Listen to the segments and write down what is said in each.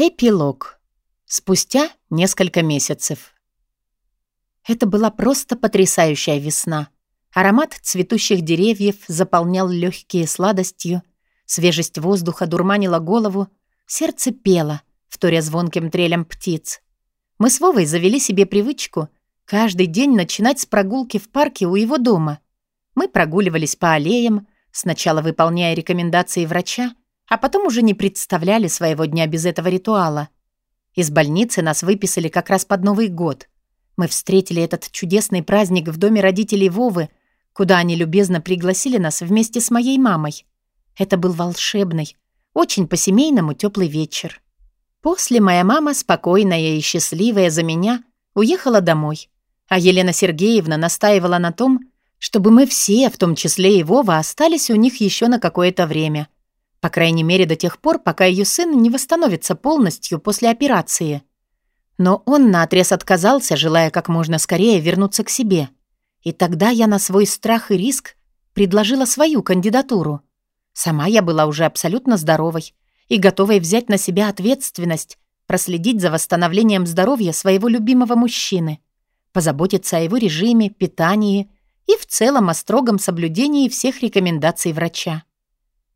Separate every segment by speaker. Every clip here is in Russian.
Speaker 1: Эпилог. Спустя несколько месяцев. Это была просто потрясающая весна. Аромат цветущих деревьев заполнял легкие сладостью, свежесть воздуха дурманила голову, сердце пело, вторя звонким трелем птиц. Мы с Вовой завели себе привычку каждый день начинать с прогулки в парке у его дома. Мы прогуливались по аллеям, сначала выполняя рекомендации врача, а потом уже не представляли своего дня без этого ритуала. Из больницы нас выписали как раз под Новый год. Мы встретили этот чудесный праздник в доме родителей Вовы, куда они любезно пригласили нас вместе с моей мамой. Это был волшебный, очень по-семейному теплый вечер. После моя мама, спокойная и счастливая за меня, уехала домой, а Елена Сергеевна настаивала на том, чтобы мы все, в том числе и Вова, остались у них еще на какое-то время — по крайней мере, до тех пор, пока ее сын не восстановится полностью после операции. Но он наотрез отказался, желая как можно скорее вернуться к себе. И тогда я на свой страх и риск предложила свою кандидатуру. Сама я была уже абсолютно здоровой и готовой взять на себя ответственность, проследить за восстановлением здоровья своего любимого мужчины, позаботиться о его режиме, питании и в целом о строгом соблюдении всех рекомендаций врача.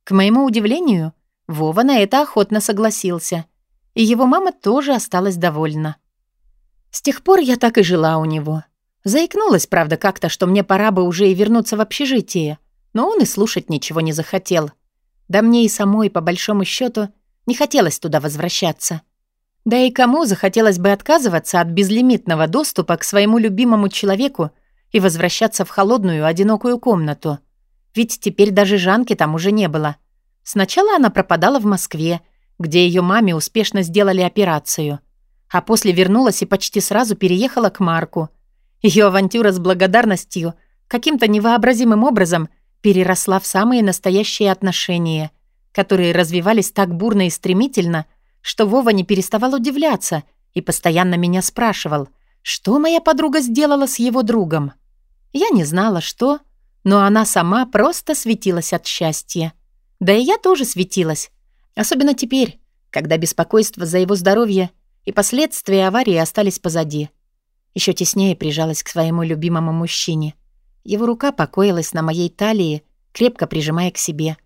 Speaker 1: К моему удивлению, Вова на это охотно согласился. И его мама тоже осталась довольна. С тех пор я так и жила у него. Заикнулась, правда, как-то, что мне пора бы уже и вернуться в общежитие. Но он и слушать ничего не захотел. Да мне и самой, по большому счету, не хотелось туда возвращаться. Да и кому захотелось бы отказываться от безлимитного доступа к своему любимому человеку и возвращаться в холодную, одинокую комнату — ведь теперь даже Жанки там уже не было. Сначала она пропадала в Москве, где ее маме успешно сделали операцию. А после вернулась и почти сразу переехала к Марку. Ее авантюра с благодарностью каким-то невообразимым образом переросла в самые настоящие отношения, которые развивались так бурно и стремительно, что Вова не переставал удивляться и постоянно меня спрашивал, что моя подруга сделала с его другом. Я не знала, что, но она сама просто светилась от счастья. Да и я тоже светилась. Особенно теперь, когда беспокойство за его здоровье и последствия аварии остались позади. Еще теснее прижалась к своему любимому мужчине. Его рука покоилась на моей талии, крепко прижимая к себе.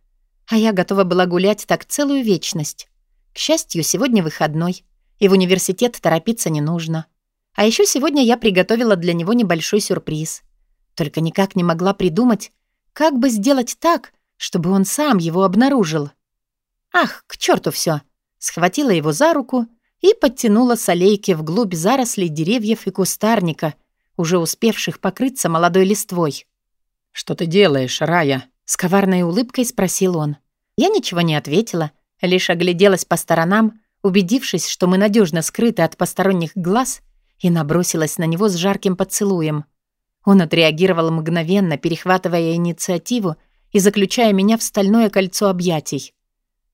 Speaker 1: А я готова была гулять так целую вечность. К счастью, сегодня выходной, и в университет торопиться не нужно. А еще сегодня я приготовила для него небольшой сюрприз. Только никак не могла придумать, как бы сделать так, чтобы он сам его обнаружил. Ах, к черту все! Схватила его за руку и подтянула с аллейки вглубь зарослей деревьев и кустарника, уже успевших покрыться молодой листвой.
Speaker 2: «Что ты делаешь, Рая?»
Speaker 1: — с коварной улыбкой спросил он. Я ничего не ответила, лишь огляделась по сторонам, убедившись, что мы надежно скрыты от посторонних глаз, и набросилась на него с жарким поцелуем — он отреагировал мгновенно, перехватывая инициативу и заключая меня в стальное кольцо объятий.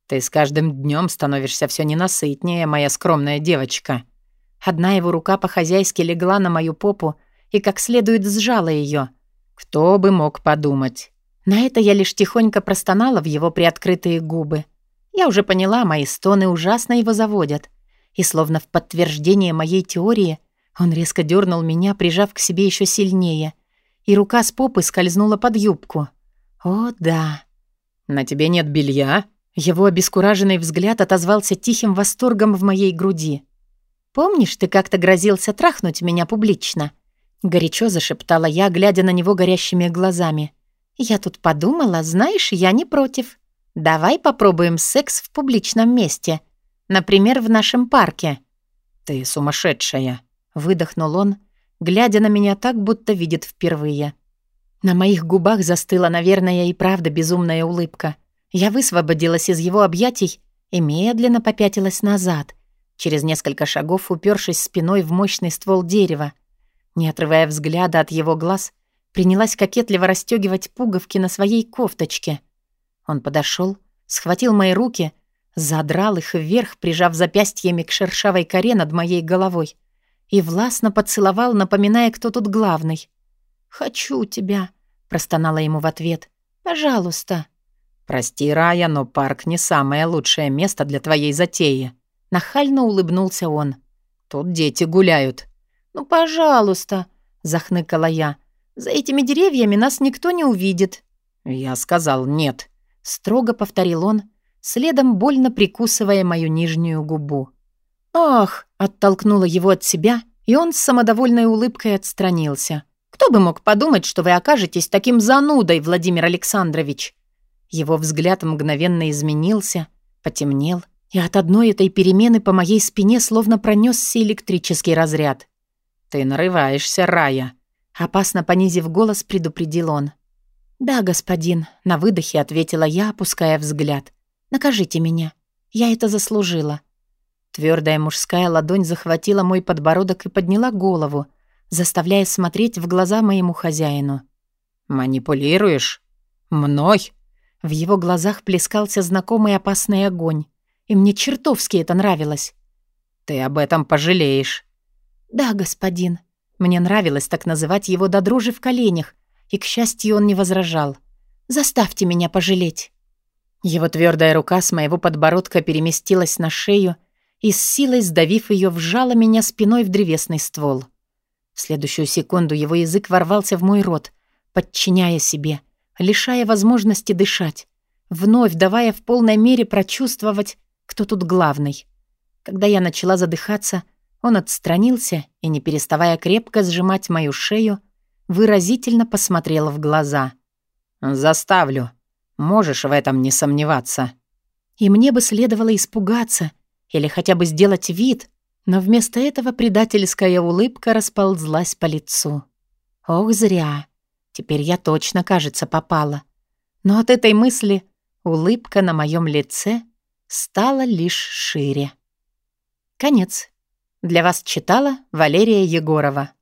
Speaker 2: «Ты с каждым днем становишься все ненасытнее, моя скромная девочка».
Speaker 1: Одна его рука по-хозяйски легла на мою попу и как следует сжала ее.
Speaker 2: Кто бы мог подумать.
Speaker 1: На это я лишь тихонько простонала в его приоткрытые губы. Я уже поняла, мои стоны ужасно его заводят. И словно в подтверждение моей теории — он резко дернул меня, прижав к себе еще сильнее, и рука с попы скользнула под юбку. «О, да!»
Speaker 2: «На тебе нет белья?»
Speaker 1: Его обескураженный взгляд отозвался тихим восторгом в моей груди. «Помнишь, ты как-то грозился трахнуть меня публично?» Горячо зашептала я, глядя на него горящими глазами. «Я тут подумала, знаешь, я не против. Давай попробуем секс в публичном месте. Например, в нашем парке».
Speaker 2: «Ты сумасшедшая!»
Speaker 1: Выдохнул он, глядя на меня так, будто видит впервые. На моих губах застыла, наверное, и правда безумная улыбка. Я высвободилась из его объятий и медленно попятилась назад, через несколько шагов упершись спиной в мощный ствол дерева. Не отрывая взгляда от его глаз, принялась кокетливо расстегивать пуговки на своей кофточке. Он подошел, схватил мои руки, задрал их вверх, прижав запястьями к шершавой коре над моей головой и властно поцеловал, напоминая, кто тут главный. «Хочу тебя», — простонала ему в ответ. «Пожалуйста».
Speaker 2: «Прости, Рая, но парк не самое лучшее место для твоей затеи», —
Speaker 1: Нахально улыбнулся он.
Speaker 2: «Тут дети гуляют».
Speaker 1: «Ну, пожалуйста», — захныкала я. «За этими деревьями нас никто не увидит».
Speaker 2: «Я сказал нет», —
Speaker 1: строго повторил он, следом больно прикусывая мою нижнюю губу. «Ах!» — оттолкнула его от себя, и он с самодовольной улыбкой отстранился. «Кто бы мог подумать, что вы окажетесь таким занудой, Владимир Александрович?» Его взгляд мгновенно изменился, потемнел, и от одной этой перемены по моей спине словно пронесся электрический разряд.
Speaker 2: «Ты нарываешься, Рая!»
Speaker 1: Опасно понизив голос, предупредил он. «Да, господин», — на выдохе ответила я, опуская взгляд. «Накажите меня. Я это заслужила». Твердая мужская ладонь захватила мой подбородок и подняла голову, заставляя смотреть в глаза моему хозяину.
Speaker 2: «Манипулируешь? Мной?»
Speaker 1: В его глазах плескался знакомый опасный огонь, и мне чертовски это нравилось.
Speaker 2: «Ты об этом пожалеешь».
Speaker 1: «Да, господин». Мне нравилось так называть его до дрожи в коленях, и, к счастью, он не возражал. «Заставьте меня пожалеть». Его твердая рука с моего подбородка переместилась на шею и с силой сдавив ее, вжала меня спиной в древесный ствол. В следующую секунду его язык ворвался в мой рот, подчиняя себе, лишая возможности дышать, вновь давая в полной мере прочувствовать, кто тут главный. Когда я начала задыхаться, он отстранился и, не переставая крепко сжимать мою шею, выразительно посмотрел в глаза.
Speaker 2: «Заставлю. Можешь в этом не сомневаться».
Speaker 1: И мне бы следовало испугаться или хотя бы сделать вид, но вместо этого предательская улыбка расползлась по лицу. Ох, зря. Теперь я точно, кажется, попала. Но от этой мысли улыбка на моем лице стала лишь шире. Конец. Для вас читала Валерия Егорова.